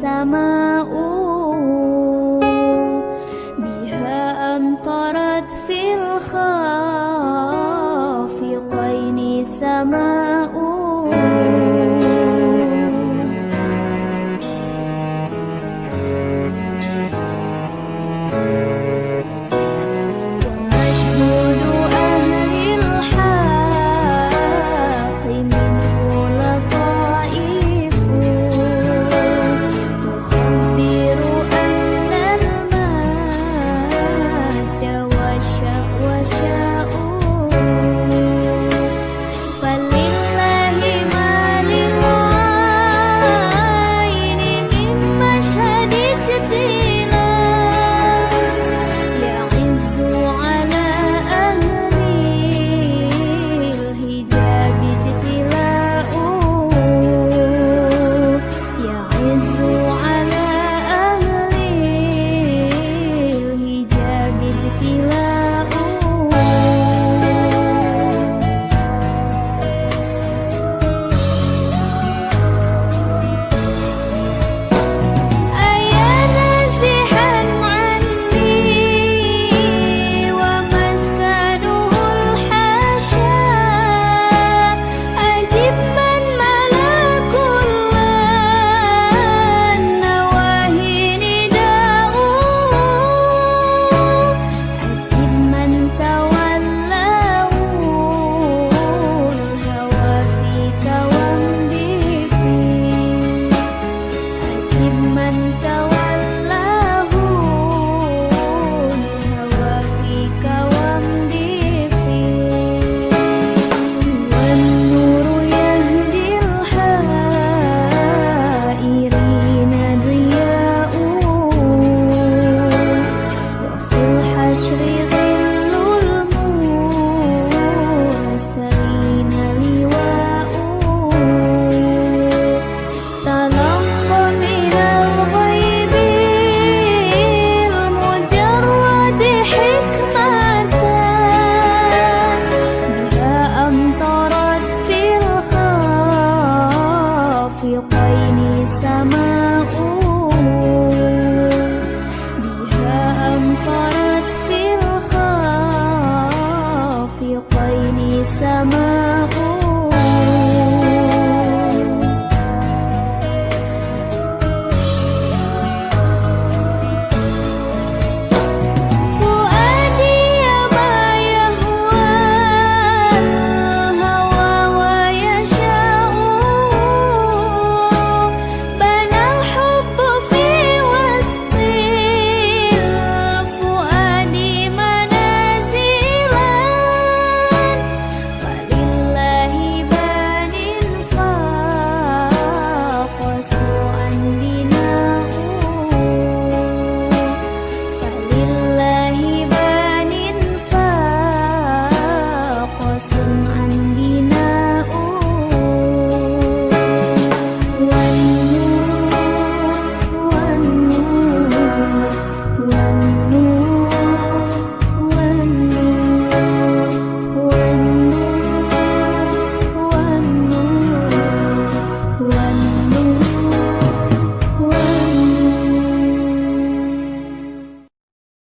sama 难道？ini sama